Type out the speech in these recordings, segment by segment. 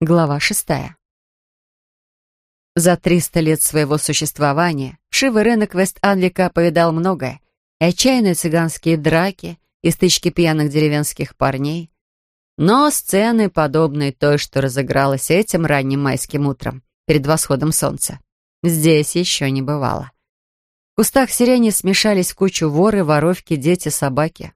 Глава шестая. За триста лет своего существования вшивый рынок Вест-Анлика повидал многое. И отчаянные цыганские драки, и стычки пьяных деревенских парней. Но сцены, подобные той, что разыгралась этим ранним майским утром, перед восходом солнца, здесь еще не бывало. В кустах сирени смешались в кучу воры, воровки, дети, собаки.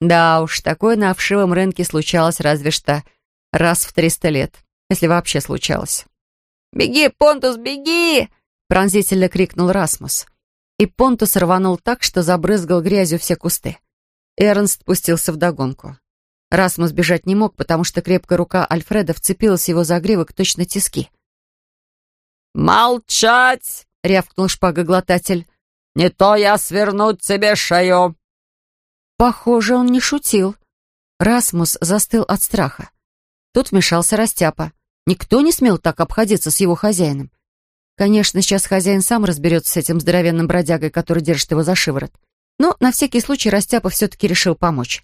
Да уж, такое на вшивом рынке случалось разве что раз в триста лет если вообще случалось. «Беги, Понтус, беги!» — пронзительно крикнул Расмус. И Понтус рванул так, что забрызгал грязью все кусты. Эрнст пустился вдогонку. Расмус бежать не мог, потому что крепкая рука Альфреда вцепилась в его загривок точно тиски. «Молчать!» — рявкнул шпагоглотатель. «Не то я сверну тебе шею!» Похоже, он не шутил. Расмус застыл от страха. Тут вмешался Растяпа. Никто не смел так обходиться с его хозяином. Конечно, сейчас хозяин сам разберется с этим здоровенным бродягой, который держит его за шиворот. Но на всякий случай Растяпа все-таки решил помочь.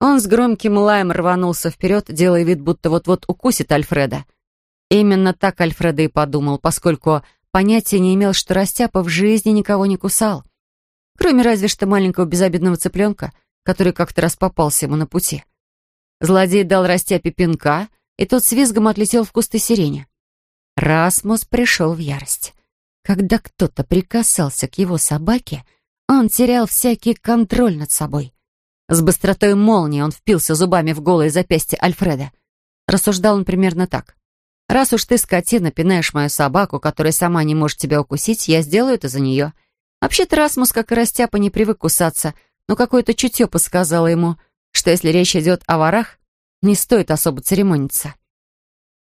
Он с громким лаем рванулся вперед, делая вид, будто вот-вот укусит Альфреда. Именно так Альфреда и подумал, поскольку понятия не имел, что Растяпа в жизни никого не кусал. Кроме разве что маленького безобидного цыпленка, который как-то раз попался ему на пути. Злодей дал Растяпе пинка, и тот с визгом отлетел в кусты сирени. Расмус пришел в ярость. Когда кто-то прикасался к его собаке, он терял всякий контроль над собой. С быстротой молнии он впился зубами в голое запястье Альфреда. Рассуждал он примерно так. «Раз уж ты, скотина, пинаешь мою собаку, которая сама не может тебя укусить, я сделаю это за нее». Вообще-то Расмус, как и Растяпа, не привык кусаться, но какое-то чутье подсказало ему — что если речь идет о ворах, не стоит особо церемониться.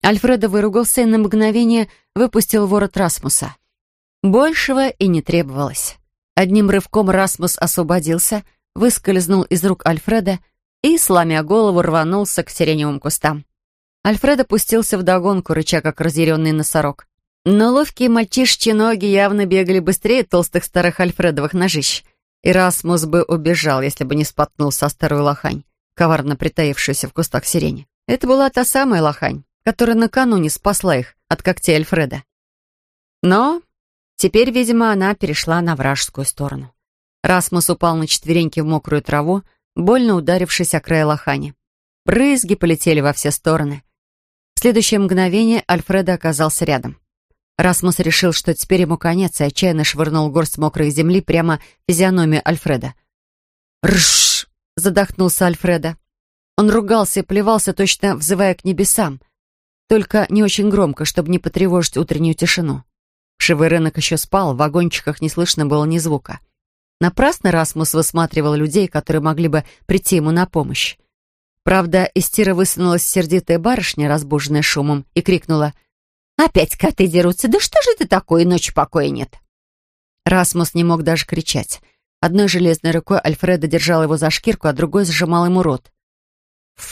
Альфредо выругался и на мгновение выпустил ворот Расмуса. Большего и не требовалось. Одним рывком Расмус освободился, выскользнул из рук Альфреда и, сломя голову, рванулся к сиреневым кустам. Альфред опустился в догонку, рыча как разъяренный носорог. Но ловкие мальчишечьи ноги явно бегали быстрее толстых старых альфредовых ножищ. Ирасмус бы убежал, если бы не споткнулся о старую лохань, коварно притаившуюся в кустах сирени. Это была та самая лохань, которая накануне спасла их от когтей Альфреда. Но теперь, видимо, она перешла на вражескую сторону. Расмус упал на четвереньки в мокрую траву, больно ударившись о край лохани. Брызги полетели во все стороны. В следующее мгновение Альфреда оказался рядом. Расмус решил, что теперь ему конец, и отчаянно швырнул горсть мокрой земли прямо в физиономию Альфреда. «Ршш!» — задохнулся Альфреда. Он ругался и плевался, точно взывая к небесам. Только не очень громко, чтобы не потревожить утреннюю тишину. Шивый рынок еще спал, в вагончиках не слышно было ни звука. Напрасно Расмус высматривал людей, которые могли бы прийти ему на помощь. Правда, из тира высунулась сердитая барышня, разбуженная шумом, и крикнула — Опять коты дерутся. Да что же это такое, ночи покоя нет?» Расмус не мог даже кричать. Одной железной рукой Альфреда держал его за шкирку, а другой сжимал ему рот.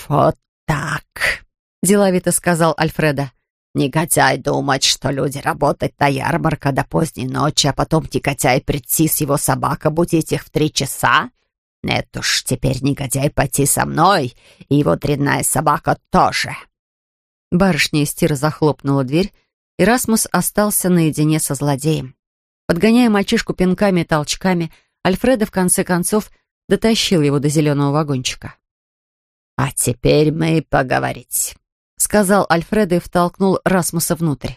«Вот так», — деловито сказал Альфреда. «Негодяй думать, что люди работают на ярмарка до поздней ночи, а потом негодяй прийти с его собакой будить их в три часа? Нет уж, теперь негодяй пойти со мной, и его дрянная собака тоже». Барышня из тира захлопнула дверь, и Расмус остался наедине со злодеем. Подгоняя мальчишку пинками и толчками, Альфреда в конце концов дотащил его до зеленого вагончика. «А теперь мы поговорить», — сказал Альфреда и втолкнул Расмуса внутрь.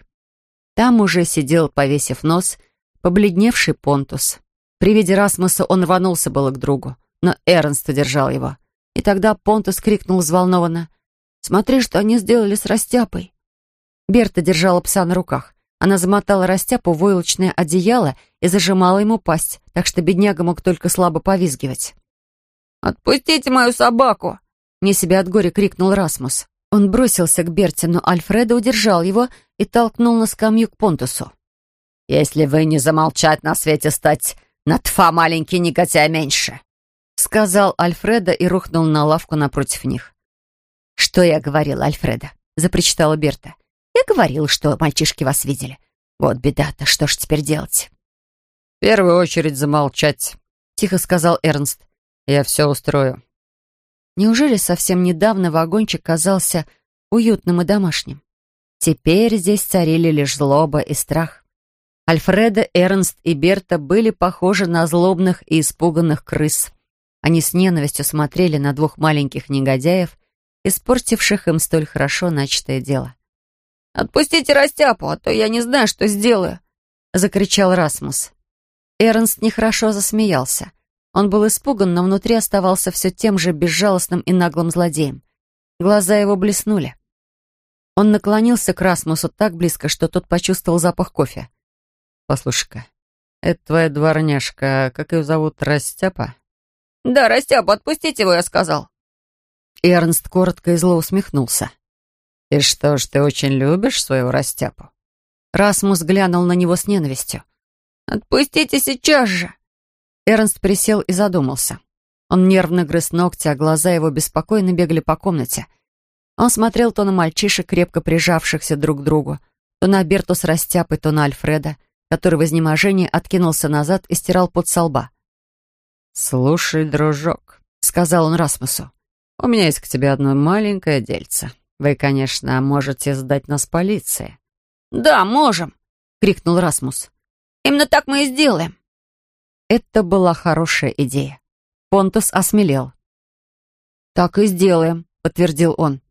Там уже сидел, повесив нос, побледневший Понтус. При виде Расмуса он рванулся было к другу, но Эрнст удержал его. И тогда Понтус крикнул взволнованно — Смотри, что они сделали с Растяпой!» Берта держала пса на руках. Она замотала Растяпу в войлочное одеяло и зажимала ему пасть, так что бедняга мог только слабо повизгивать. «Отпустите мою собаку!» Не себя от горя крикнул Расмус. Он бросился к Берте, но Альфреда удержал его и толкнул на скамью к Понтусу. «Если вы не замолчать на свете стать, на тфа маленький негодяй меньше!» Сказал Альфреда и рухнул на лавку напротив них. «Что я говорила, Альфреда?» — запричитала Берта. «Я говорил, что мальчишки вас видели. Вот беда-то, что ж теперь делать?» «В первую очередь замолчать», — тихо сказал Эрнст. «Я все устрою». Неужели совсем недавно вагончик казался уютным и домашним? Теперь здесь царили лишь злоба и страх. Альфреда, Эрнст и Берта были похожи на злобных и испуганных крыс. Они с ненавистью смотрели на двух маленьких негодяев, испортивших им столь хорошо начатое дело. «Отпустите растяпу, а то я не знаю, что сделаю», — закричал Расмус. Эрнст нехорошо засмеялся. Он был испуган, но внутри оставался все тем же безжалостным и наглым злодеем. Глаза его блеснули. Он наклонился к Расмусу так близко, что тот почувствовал запах кофе. «Послушай-ка, это твоя дворняжка, как ее зовут, Растяпа?» «Да, Растяпа, отпустите его, я сказал». Эрнст коротко и зло усмехнулся. «И что ж, ты очень любишь своего Растяпу?» Расмус глянул на него с ненавистью. «Отпустите сейчас же!» Эрнст присел и задумался. Он нервно грыз ногти, а глаза его беспокойно бегали по комнате — он смотрел то на мальчишек, крепко прижавшихся друг к другу, то на Берту с растяпой, то на Альфреда, который в изнеможении откинулся назад и стирал под со лба. «Слушай, дружок», — сказал он Расмусу, — «у меня есть к тебе одно маленькое дельце. Вы, конечно, можете сдать нас полиции». «Да, можем», — крикнул Расмус. «Именно так мы и сделаем». Это была хорошая идея. Понтус осмелел. «Так и сделаем», — подтвердил он.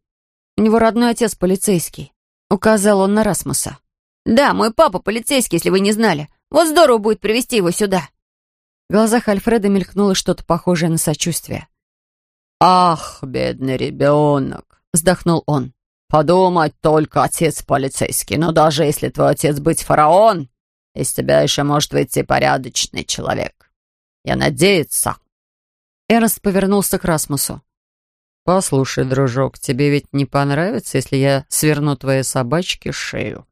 У него родной отец полицейский. Указал он на Расмуса. «Да, мой папа полицейский, если вы не знали. Вот здорово будет привести его сюда». В глазах Альфреда мелькнуло что-то похожее на сочувствие. «Ах, бедный ребенок!» — вздохнул он. «Подумать только, отец полицейский. Но даже если твой отец быть фараон, из тебя еще может выйти порядочный человек. Я надеюсь». Эрнст повернулся к Расмусу. «Послушай, дружок, тебе ведь не понравится, если я сверну твоей собачке шею?»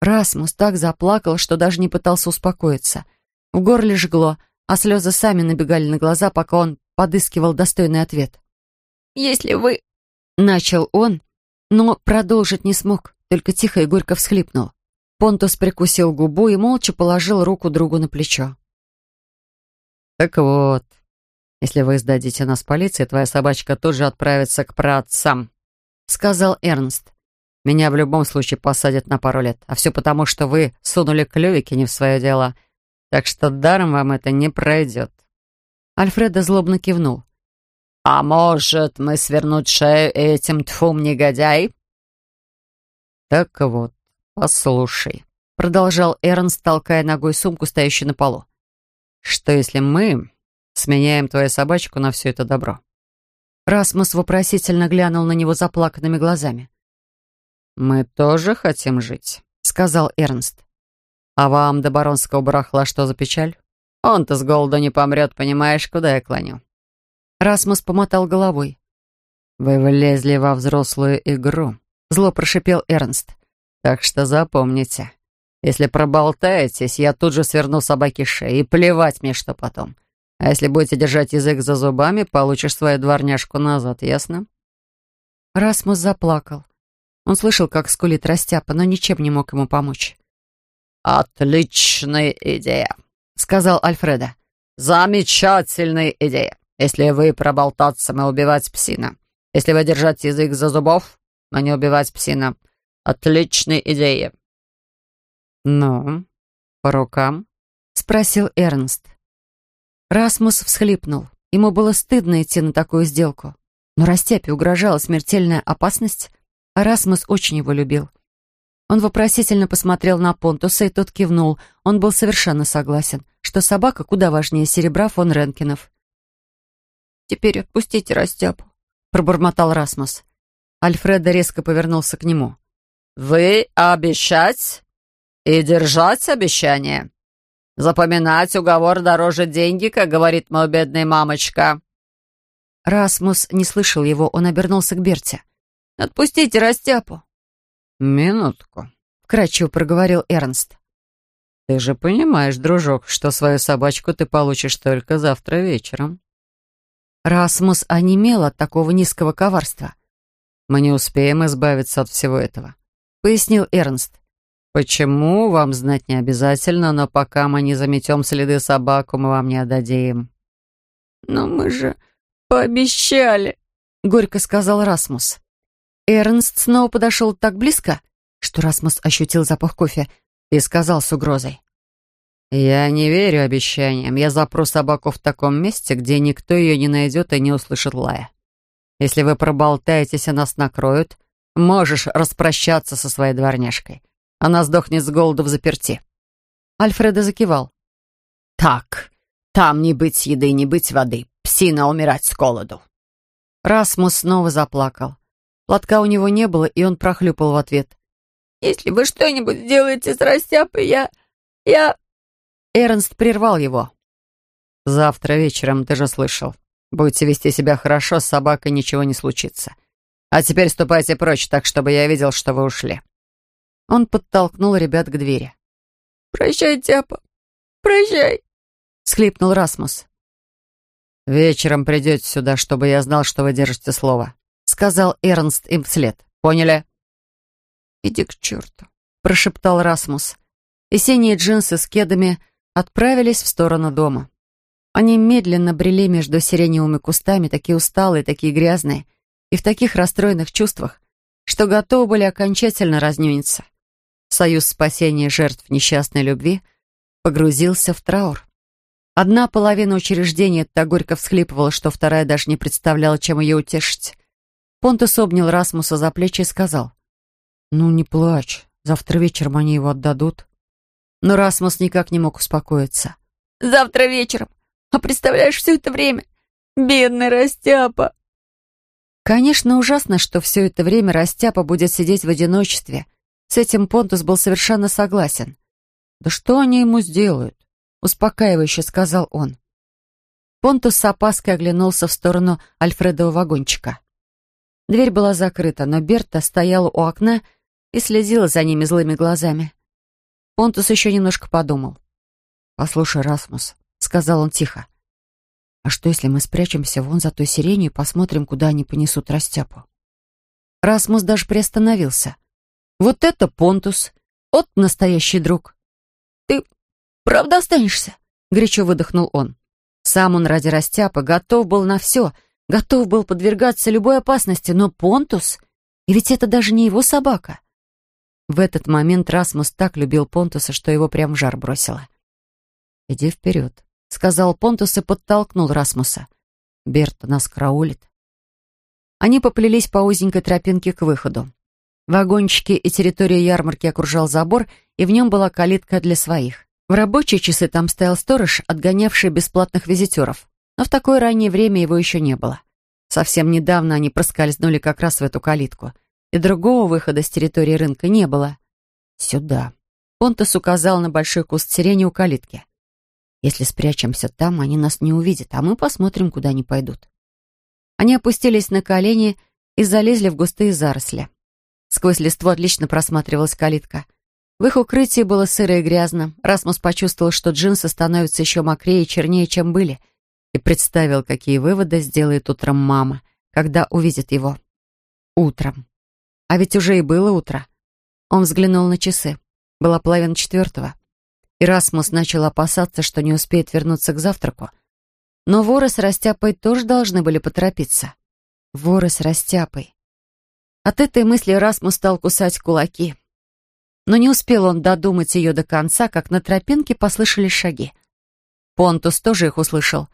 Расмус так заплакал, что даже не пытался успокоиться. В горле жгло, а слезы сами набегали на глаза, пока он подыскивал достойный ответ. «Если вы...» — начал он, но продолжить не смог, только тихо и горько всхлипнул. Понтус прикусил губу и молча положил руку другу на плечо. «Так вот, если вы сдадите нас полиции, твоя собачка тут же отправится к праотцам», — сказал Эрнст. «Меня в любом случае посадят на пару лет, а все потому, что вы сунули клювики не в свое дело, так что даром вам это не пройдет». Альфреда злобно кивнул. «А может, мы свернуть шею этим тфум негодяй?» «Так вот, послушай», — продолжал Эрнст, толкая ногой сумку, стоящую на полу. «Что если мы Сменяем твою собачку на все это добро». Расмус вопросительно глянул на него заплаканными глазами. «Мы тоже хотим жить», — сказал Эрнст. «А вам до баронского барахла что за печаль? Он-то с голоду не помрет, понимаешь, куда я клоню?» Расмус помотал головой. «Вы влезли во взрослую игру», — зло прошипел Эрнст. «Так что запомните, если проболтаетесь, я тут же сверну собаке шею, и плевать мне, что потом. А если будете держать язык за зубами, получишь свою дворняжку назад, ясно?» Расмус заплакал. Он слышал, как скулит растяпа, но ничем не мог ему помочь. «Отличная идея», — сказал Альфреда. «Замечательная идея. Если вы проболтаться, мы убивать псина. Если вы держать язык за зубов, мы не убивать псина. Отличная идея». «Ну, по рукам?» — спросил Эрнст. Расмус всхлипнул. Ему было стыдно идти на такую сделку. Но Растяпе угрожала смертельная опасность, а Расмус очень его любил. Он вопросительно посмотрел на Понтуса, и тот кивнул. Он был совершенно согласен, что собака куда важнее серебра фон Ренкинов. «Теперь отпустите Растяпу», — пробормотал Расмус. Альфреда резко повернулся к нему. «Вы обещать и держать обещание?» Запоминать уговор дороже деньги, как говорит моя бедная мамочка». Расмус не слышал его, он обернулся к Берте. «Отпустите растяпу». «Минутку», — вкратчиво проговорил Эрнст. «Ты же понимаешь, дружок, что свою собачку ты получишь только завтра вечером». Расмус онемел от такого низкого коварства. «Мы не успеем избавиться от всего этого», — пояснил Эрнст. «Почему, вам знать не обязательно, но пока мы не заметем следы собаку, мы вам не отдадим». «Но мы же пообещали», — горько сказал Расмус. Эрнст снова подошел так близко, что Расмус ощутил запах кофе и сказал с угрозой. «Я не верю обещаниям. Я запру собаку в таком месте, где никто ее не найдет и не услышит лая. Если вы проболтаетесь и нас накроют, можешь распрощаться со своей дворняжкой. Она сдохнет с голоду в заперти». Альфреда закивал. «Так, там не быть еды, не быть воды. Псина умирать с голоду». Расмус снова заплакал. Платка у него не было, и он прохлюпал в ответ. «Если вы что-нибудь сделаете с растяпой, я... я...» Эрнст прервал его. «Завтра вечером, ты же слышал. Будете вести себя хорошо, с собакой ничего не случится. А теперь ступайте прочь, так чтобы я видел, что вы ушли». Он подтолкнул ребят к двери. «Прощай, Тяпа, прощай», — схлипнул Расмус. «Вечером придете сюда, чтобы я знал, что вы держите слово», — сказал Эрнст им вслед. «Поняли?» «Иди к черту», — прошептал Расмус. И синие джинсы с кедами отправились в сторону дома. Они медленно брели между сиреневыми кустами, такие усталые, такие грязные, и в таких расстроенных чувствах, что готовы были окончательно разнюниться. Союз спасения жертв несчастной любви погрузился в траур. Одна половина учреждения так горько всхлипывала, что вторая даже не представляла, чем ее утешить. Понтус обнял Расмуса за плечи и сказал, «Ну, не плачь, завтра вечером они его отдадут». Но Расмус никак не мог успокоиться. «Завтра вечером? А представляешь, все это время? Бедный Растяпа!» Конечно, ужасно, что все это время Растяпа будет сидеть в одиночестве. С этим Понтус был совершенно согласен. «Да что они ему сделают?» — успокаивающе сказал он. Понтус с опаской оглянулся в сторону Альфредова вагончика. Дверь была закрыта, но Берта стояла у окна и следила за ними злыми глазами. Понтус еще немножко подумал. «Послушай, Расмус», — сказал он тихо, «а что, если мы спрячемся вон за той сиренью и посмотрим, куда они понесут растяпу?» Расмус даже приостановился. «Вот это Понтус! Вот настоящий друг!» «Ты правда останешься?» — горячо выдохнул он. Сам он ради растяпы готов был на все, готов был подвергаться любой опасности, но Понтус... И ведь это даже не его собака. В этот момент Расмус так любил Понтуса, что его прям в жар бросило. «Иди вперед», — сказал Понтус и подтолкнул Расмуса. «Берта нас караулит». Они поплелись по узенькой тропинке к выходу. Вагончики и территорию ярмарки окружал забор, и в нем была калитка для своих. В рабочие часы там стоял сторож, отгонявший бесплатных визитеров. Но в такое раннее время его еще не было. Совсем недавно они проскользнули как раз в эту калитку — и другого выхода с территории рынка не было. «Сюда». Понтас указал на большой куст сирени у калитки. «Если спрячемся там, они нас не увидят, а мы посмотрим, куда они пойдут». Они опустились на колени и залезли в густые заросли. Сквозь листву отлично просматривалась калитка. В их укрытии было сыро и грязно. Расмус почувствовал, что джинсы становятся еще мокрее и чернее, чем были, и представил, какие выводы сделает утром мама, когда увидит его. Утром. А ведь уже и было утро. Он взглянул на часы. Была половина четвертого. Ирасмус начал опасаться, что не успеет вернуться к завтраку. Но воры с растяпой тоже должны были поторопиться. Воры с растяпой. От этой мысли Расмус стал кусать кулаки. Но не успел он додумать ее до конца, как на тропинке послышались шаги. Понтус тоже их услышал.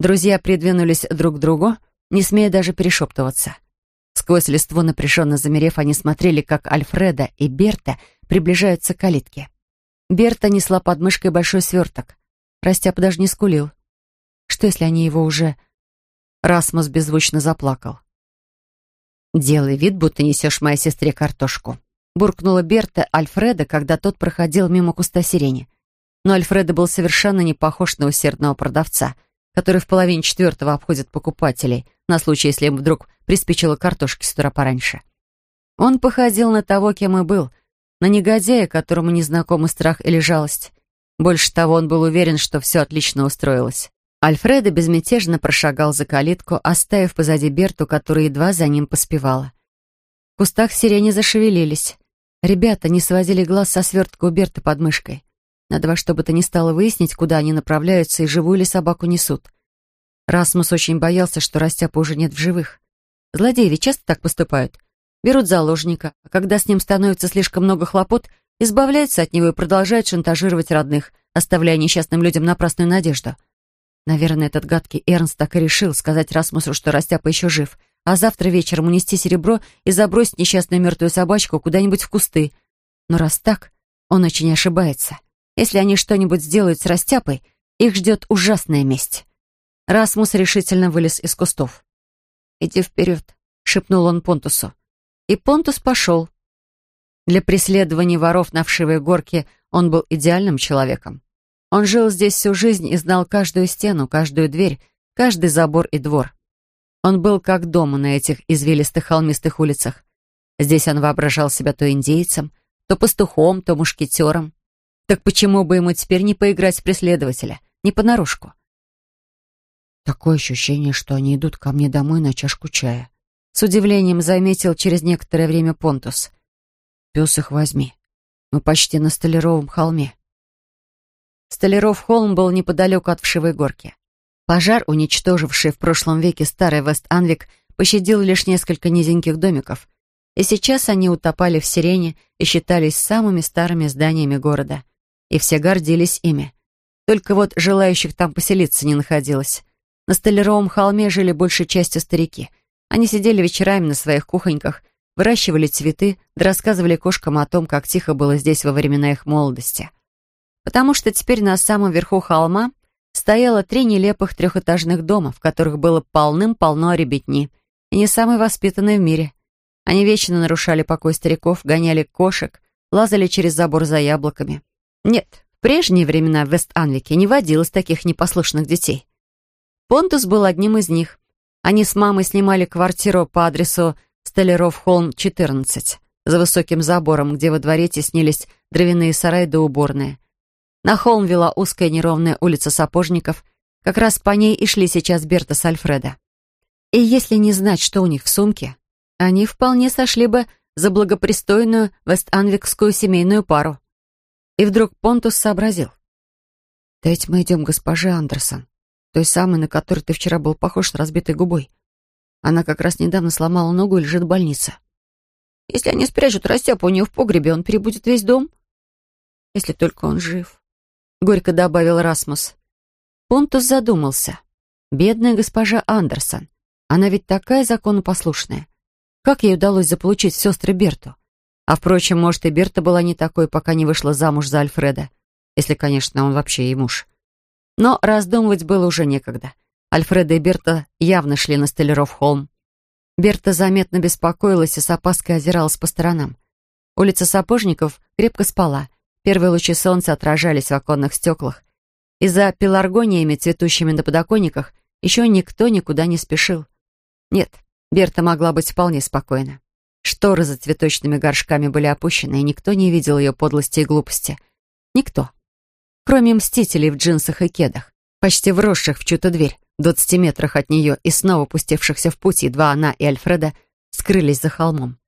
Друзья придвинулись друг к другу, не смея даже перешептываться. Сквозь листву, напряженно замерев, они смотрели, как Альфреда и Берта приближаются к калитке. Берта несла под мышкой большой сверток. Растяп даже не скулил. Что, если они его уже... Расмус беззвучно заплакал. «Делай вид, будто несешь моей сестре картошку», буркнула Берта Альфреда, когда тот проходил мимо куста сирени. Но Альфреда был совершенно не похож на усердного продавца, который в половине четвертого обходит покупателей, на случай, если им вдруг приспичило картошки с пораньше. Он походил на того, кем и был, на негодяя, которому не знакомы страх или жалость. Больше того, он был уверен, что все отлично устроилось. Альфреда безмятежно прошагал за калитку, оставив позади Берту, которая едва за ним поспевала. В кустах сирени зашевелились. Ребята не сводили глаз со свертка у Берты под мышкой. Надо во что бы то ни стало выяснить, куда они направляются и живую ли собаку несут. Расмус очень боялся, что Растяпа уже нет в живых. Злодеи ведь часто так поступают. Берут заложника, а когда с ним становится слишком много хлопот, избавляются от него и продолжают шантажировать родных, оставляя несчастным людям напрасную надежду. Наверное, этот гадкий Эрнст так и решил сказать Расмусу, что Растяпа еще жив, а завтра вечером унести серебро и забросить несчастную мертвую собачку куда-нибудь в кусты. Но раз так, он очень ошибается. Если они что-нибудь сделают с Растяпой, их ждет ужасная месть. Расмус решительно вылез из кустов. «Иди вперед», — шепнул он Понтусу. И Понтус пошел. Для преследования воров на вшивой горке он был идеальным человеком. Он жил здесь всю жизнь и знал каждую стену, каждую дверь, каждый забор и двор. Он был как дома на этих извилистых холмистых улицах. Здесь он воображал себя то индейцем, то пастухом, то мушкетером. Так почему бы ему теперь не поиграть в преследователя, не понарошку? Такое ощущение, что они идут ко мне домой на чашку чая. С удивлением заметил через некоторое время Понтус. Пес их возьми. Мы почти на Столяровом холме. Столяров холм был неподалеку от Вшивой горки. Пожар, уничтоживший в прошлом веке старый Вест-Анвик, пощадил лишь несколько низеньких домиков, и сейчас они утопали в сирене и считались самыми старыми зданиями города. И все гордились ими. Только вот желающих там поселиться не находилось. На Столяровом холме жили большей частью старики. Они сидели вечерами на своих кухоньках, выращивали цветы, да рассказывали кошкам о том, как тихо было здесь во времена их молодости. Потому что теперь на самом верху холма стояло три нелепых трехэтажных дома, в которых было полным-полно ребятни, и не самые воспитанные в мире. Они вечно нарушали покой стариков, гоняли кошек, лазали через забор за яблоками. Нет, в прежние времена в Вест-Анвике не водилось таких непослушных детей. Понтус был одним из них. Они с мамой снимали квартиру по адресу Столяров-Холм, 14, за высоким забором, где во дворе теснились дровяные сараи да уборные. На холм вела узкая неровная улица сапожников. Как раз по ней и шли сейчас Берта с Альфреда. И если не знать, что у них в сумке, они вполне сошли бы за благопристойную вест-анвикскую семейную пару. И вдруг Понтус сообразил. «Да ведь мы идем к госпоже Андерсон, той самой, на которой ты вчера был похож с разбитой губой. Она как раз недавно сломала ногу и лежит в больнице. Если они спрячут растяпу у нее в погребе, он перебудет весь дом. Если только он жив», — горько добавил Расмус. Понтус задумался. «Бедная госпожа Андерсон. Она ведь такая законопослушная. Как ей удалось заполучить сестры Берту? А, впрочем, может, и Берта была не такой, пока не вышла замуж за Альфреда. Если, конечно, он вообще ей муж. Но раздумывать было уже некогда. Альфреда и Берта явно шли на Столяров-холм. Берта заметно беспокоилась и с опаской озиралась по сторонам. Улица Сапожников крепко спала. Первые лучи солнца отражались в оконных стеклах. И за пеларгониями, цветущими на подоконниках, еще никто никуда не спешил. Нет, Берта могла быть вполне спокойна. Шторы за цветочными горшками были опущены, и никто не видел ее подлости и глупости. Никто. Кроме мстителей в джинсах и кедах, почти вросших в чью-то дверь, в двадцати метрах от нее и снова пустившихся в путь, едва она и Альфреда скрылись за холмом.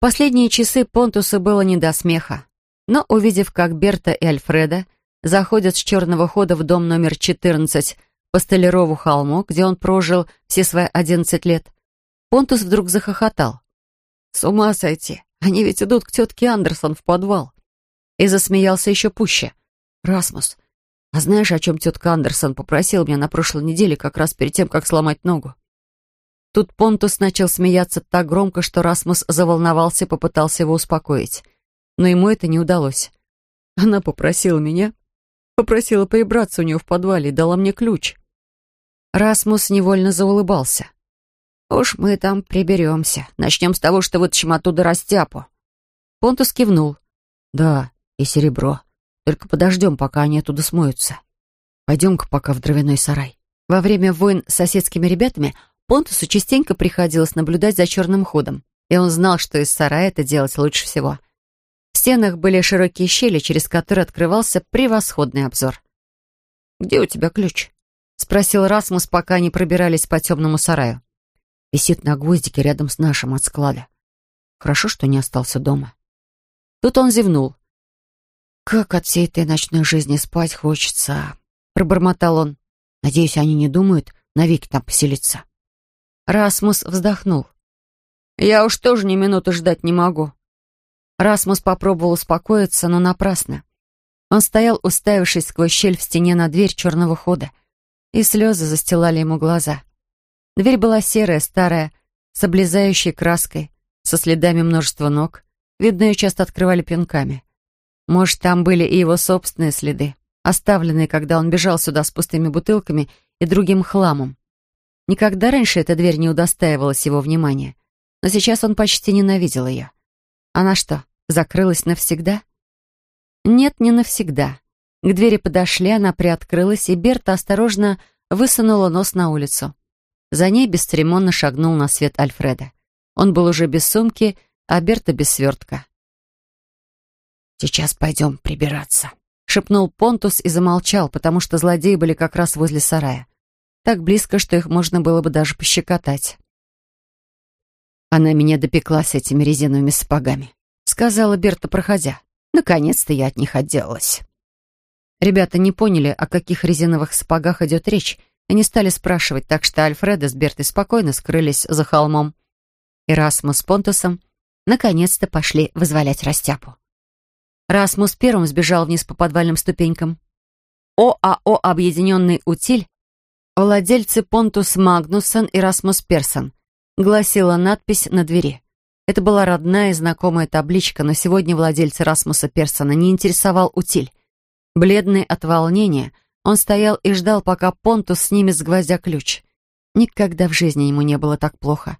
Последние часы Понтуса было не до смеха. Но, увидев, как Берта и Альфреда заходят с черного хода в дом номер 14 по Столярову холму, где он прожил все свои 11 лет, Понтус вдруг захохотал. «С ума сойти! Они ведь идут к тетке Андерсон в подвал!» И засмеялся еще пуще. «Расмус, а знаешь, о чем тетка Андерсон попросила меня на прошлой неделе, как раз перед тем, как сломать ногу?» Тут Понтус начал смеяться так громко, что Расмус заволновался и попытался его успокоить. Но ему это не удалось. Она попросила меня, попросила прибраться у нее в подвале и дала мне ключ. Расмус невольно заулыбался. «Уж мы там приберемся. Начнем с того, что вытащим оттуда растяпу». Понтус кивнул. «Да, и серебро. Только подождем, пока они оттуда смоются. Пойдем-ка пока в дровяной сарай». Во время войн с соседскими ребятами Понтусу частенько приходилось наблюдать за черным ходом, и он знал, что из сарая это делать лучше всего. В стенах были широкие щели, через которые открывался превосходный обзор. «Где у тебя ключ?» — спросил Расмус, пока они пробирались по темному сараю. Висит на гвоздике рядом с нашим от склада. Хорошо, что не остался дома. Тут он зевнул. «Как от всей этой ночной жизни спать хочется!» Пробормотал он. «Надеюсь, они не думают навеки там поселиться». Расмус вздохнул. Я уж тоже ни минуты ждать не могу». Расмус попробовал успокоиться, но напрасно. Он стоял, уставившись сквозь щель в стене на дверь черного хода, и слезы застилали ему глаза. Дверь была серая, старая, с облезающей краской, со следами множества ног. Видно, ее часто открывали пинками. Может, там были и его собственные следы, оставленные, когда он бежал сюда с пустыми бутылками и другим хламом. Никогда раньше эта дверь не удостаивалась его внимания, но сейчас он почти ненавидел ее. Она что, закрылась навсегда? Нет, не навсегда. К двери подошли, она приоткрылась, и Берта осторожно высунула нос на улицу. За ней бесцеремонно шагнул на свет Альфреда. Он был уже без сумки, а Берта без свертка. «Сейчас пойдем прибираться», — шепнул Понтус и замолчал, потому что злодеи были как раз возле сарая. Так близко, что их можно было бы даже пощекотать. «Она меня допекла с этими резиновыми сапогами», — сказала Берта, проходя. «Наконец-то я от них отделалась». Ребята не поняли, о каких резиновых сапогах идет речь, и не стали спрашивать, так что Альфреда с Бертой спокойно скрылись за холмом. Расмус с Понтусом наконец-то пошли вызволять растяпу. Расмус первым сбежал вниз по подвальным ступенькам. ОАО «Объединенный утиль» владельцы Понтус Магнусон и Расмус Персон, гласила надпись на двери. Это была родная и знакомая табличка, но сегодня владельца Расмуса Персона не интересовал утиль. Бледный от волнения — он стоял и ждал, пока Понтус снимет с гвоздя ключ. Никогда в жизни ему не было так плохо.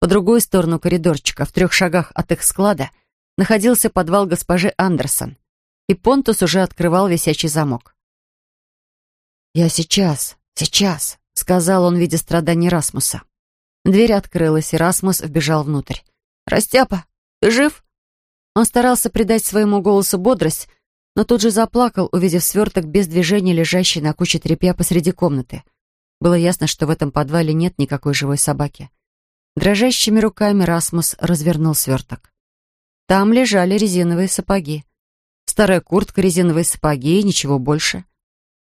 По другую сторону коридорчика, в трех шагах от их склада, находился подвал госпожи Андерсон, и Понтус уже открывал висячий замок. «Я сейчас, сейчас», — сказал он, видя страданий Расмуса. Дверь открылась, и Расмус вбежал внутрь. «Растяпа, ты жив?» Он старался придать своему голосу бодрость, но тут же заплакал, увидев сверток без движения, лежащий на куче тряпья посреди комнаты. Было ясно, что в этом подвале нет никакой живой собаки. Дрожащими руками Расмус развернул сверток. Там лежали резиновые сапоги. Старая куртка, резиновые сапоги и ничего больше.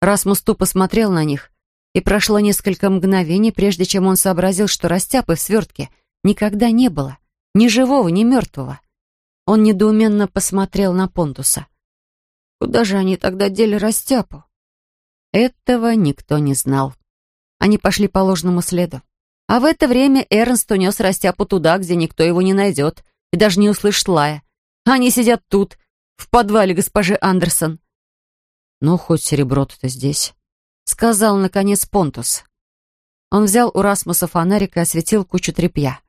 Расмус тупо смотрел на них, и прошло несколько мгновений, прежде чем он сообразил, что растяпы в свертке никогда не было. Ни живого, ни мертвого. Он недоуменно посмотрел на Понтуса. Куда же они тогда дели растяпу? Этого никто не знал. Они пошли по ложному следу. А в это время Эрнст унес растяпу туда, где никто его не найдет и даже не услышит лая. Они сидят тут, в подвале госпожи Андерсон. «Ну, хоть серебро-то здесь», — сказал, наконец, Понтус. Он взял у Расмуса фонарик и осветил кучу тряпья.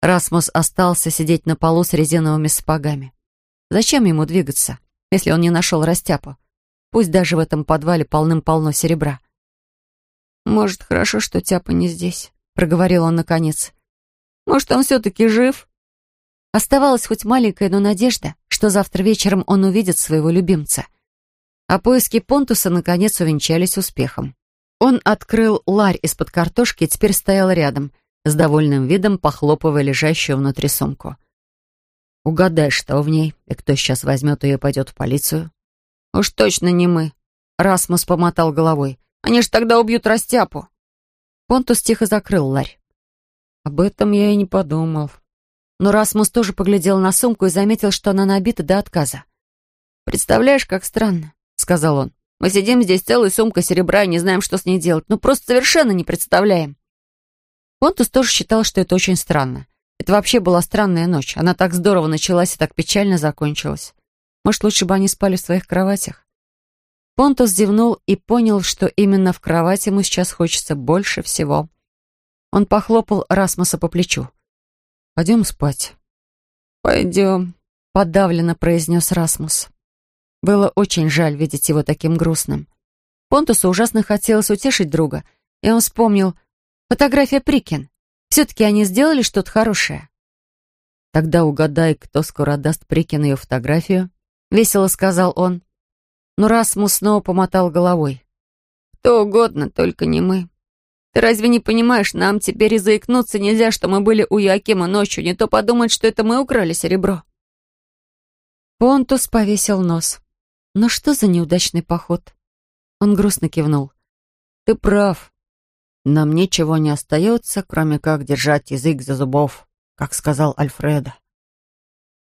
Расмус остался сидеть на полу с резиновыми сапогами. Зачем ему двигаться? если он не нашел растяпу. Пусть даже в этом подвале полным-полно серебра. «Может, хорошо, что Тяпа не здесь», — проговорил он наконец. «Может, он все-таки жив?» Оставалась хоть маленькая, но надежда, что завтра вечером он увидит своего любимца. А поиски Понтуса, наконец, увенчались успехом. Он открыл ларь из-под картошки и теперь стоял рядом, с довольным видом похлопывая лежащую внутри сумку. Угадай, что в ней, и кто сейчас возьмет ее и пойдет в полицию. Уж точно не мы. Расмус помотал головой. Они ж тогда убьют Растяпу. Понтус тихо закрыл ларь. Об этом я и не подумал. Но Расмус тоже поглядел на сумку и заметил, что она набита до отказа. «Представляешь, как странно», — сказал он. «Мы сидим здесь целой сумкой серебра и не знаем, что с ней делать. Ну, просто совершенно не представляем». Понтус тоже считал, что это очень странно. Это вообще была странная ночь. Она так здорово началась и так печально закончилась. Может, лучше бы они спали в своих кроватях? Понтус зевнул и понял, что именно в кровати ему сейчас хочется больше всего. Он похлопал Расмуса по плечу. «Пойдем спать». «Пойдем», — подавленно произнес Расмус. Было очень жаль видеть его таким грустным. Понтусу ужасно хотелось утешить друга, и он вспомнил фотография Прикин. Все-таки они сделали что-то хорошее. Тогда угадай, кто скоро отдаст Прикин ее фотографию, весело сказал он. Но Расмус снова помотал головой. Кто угодно, только не мы. Ты разве не понимаешь, нам теперь и заикнуться нельзя, что мы были у Якима ночью, не то подумать, что это мы украли серебро. Понтус повесил нос. Но что за неудачный поход? Он грустно кивнул. Ты прав. Нам ничего не остается, кроме как держать язык за зубов. как сказал Альфреда.